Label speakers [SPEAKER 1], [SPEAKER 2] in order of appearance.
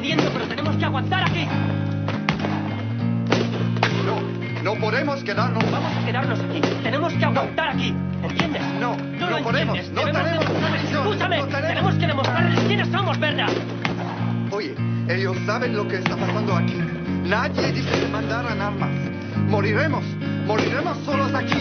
[SPEAKER 1] jodiendo, pero tenemos que aguantar aquí.
[SPEAKER 2] No, no podemos quedarnos.
[SPEAKER 1] Vamos a quedarnos aquí. Tenemos que aguantar aquí. ¿Entiendes?
[SPEAKER 2] No,
[SPEAKER 1] Tú
[SPEAKER 2] no
[SPEAKER 1] lo
[SPEAKER 2] podemos, no tenemos
[SPEAKER 1] Escúchame.
[SPEAKER 2] no tenemos.
[SPEAKER 1] Tenemos que demostrarles quiénes somos, ¿verdad?
[SPEAKER 2] Oye, ellos saben lo que está pasando aquí. Nadie dice que mandaran armas. Moriremos, moriremos solos aquí.